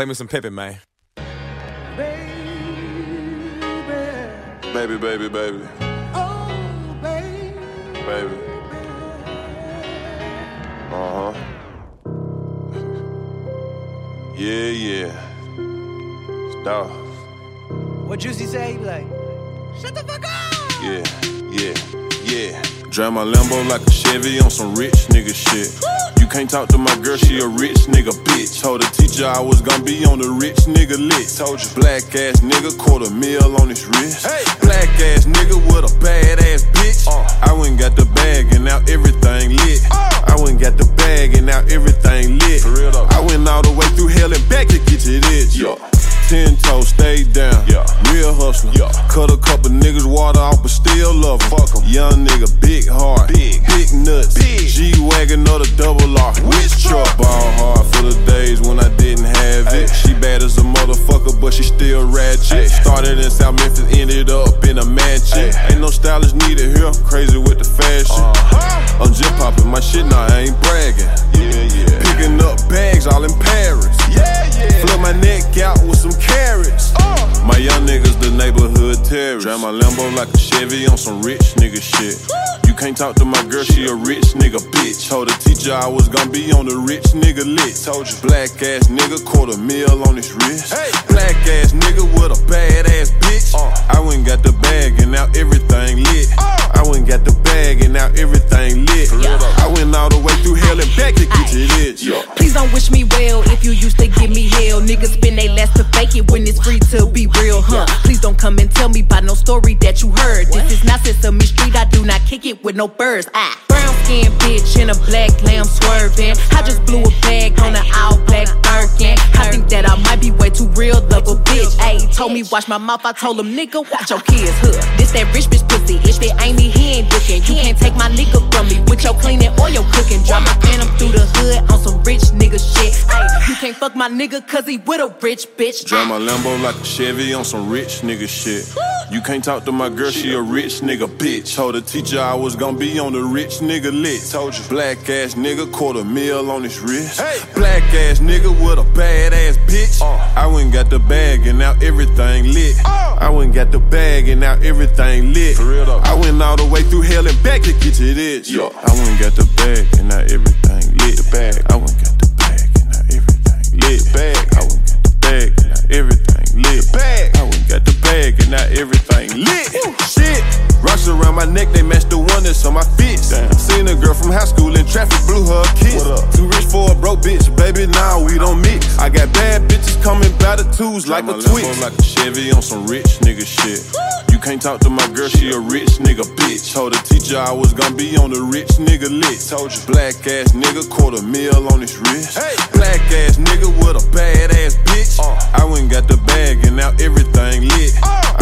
Play me some Pippin, man. Baby, baby, baby. Oh, baby. Baby. Uh huh. Yeah, yeah. Stop. What Juicy say? He be like, shut the fuck up. Yeah, yeah, yeah. Drive my Lambo like a Chevy on some rich nigga shit. You can't talk to my girl, she a rich nigga bitch. Told the teacher I was gonna be on the rich nigga lit. Told you black ass nigga quarter meal on his wrist. Hey. Black ass nigga with a bad ass bitch. Uh. I went and got the bag and now everything lit. Uh. I went and got the bag and now everything lit. For real though. I went all the way through hell and back to get to this. Yeah. Ten toes, stay down. Yeah. Real hustler. Yeah. Cut a couple niggas water off, but still love 'em. Fuck 'em. Young nigga, big heart. Big. Big nuts. Big. G Wagon or the double R. Which truck? Ball hard for the days when I didn't have it. She bad as a motherfucker, but she still ratchet. Started in South Memphis, ended up in a mansion. Ain't no stylist needed here. Crazy with the fashion. Uh-huh. I'm just popping my shit now, I ain't bragging. Yeah, yeah. Picking up bags all in Paris. Yeah, yeah. Flip my neck out with some carats. Uh. My young niggas, the neighborhood terrorists. Drive my Lambo like a Chevy on some rich nigga shit. You can't talk to my girl, she a rich nigga bitch. Told the teacher I was gonna be on the rich nigga lit. Told you black ass nigga quarter meal on his wrist. Hey. Black ass nigga with a bad ass bitch. Uh. I went and got the bag and now everything lit. Uh. I went and got the bag and now everything lit. I went all the way through hell and back to get to this. Yeah. Please don't wish me well if you used to give me hell. Niggas spend they last to fake it when it's free to be real, huh? Please don't come and tell me by no story that you heard. This is not Sesame Street, I do not kick it with no birds. Ah. Brown skin bitch in a black lamb swerving. I just blew a bag on an all black Birkin. I think that I might be way too real, love a bitch. Ayy, told me watch my mouth, I told him nigga, watch your kids, huh? This that rich bitch pussy. If it ain't me, he ain't looking. You can't take my nigga from me with your cleaning or your cooking. Drive my phantom through the hood on some rich can't fuck my nigga cause he with a rich bitch. Drive my Lambo like a Chevy on some rich nigga shit. You can't talk to my girl, she a rich nigga bitch. Told the teacher I was gonna be on the rich nigga lit. Told you black ass nigga quarter meal on his wrist. Hey. Black ass nigga with a bad ass bitch. Uh. I went and got the bag and now everything lit. Uh. I went and got the bag and now everything lit. For real though. I went all the way through hell and back to get to this. Yeah. I went and got the bag and now everything lit. The bag. Match the one that's on my fist. Seen a girl from high school in traffic, blew her a kiss. Too rich for a broke bitch, baby, now we don't mix. I got bad bitches coming by the twos like a twitch. like a Chevy on some rich nigga shit. You can't talk to my girl, she a rich nigga bitch. Told the teacher I was gonna be on the rich nigga lit. Told you black ass nigga quarter meal on his wrist. Hey. Black ass nigga with a bad ass bitch. Uh. I went and got the bag and now everything lit. I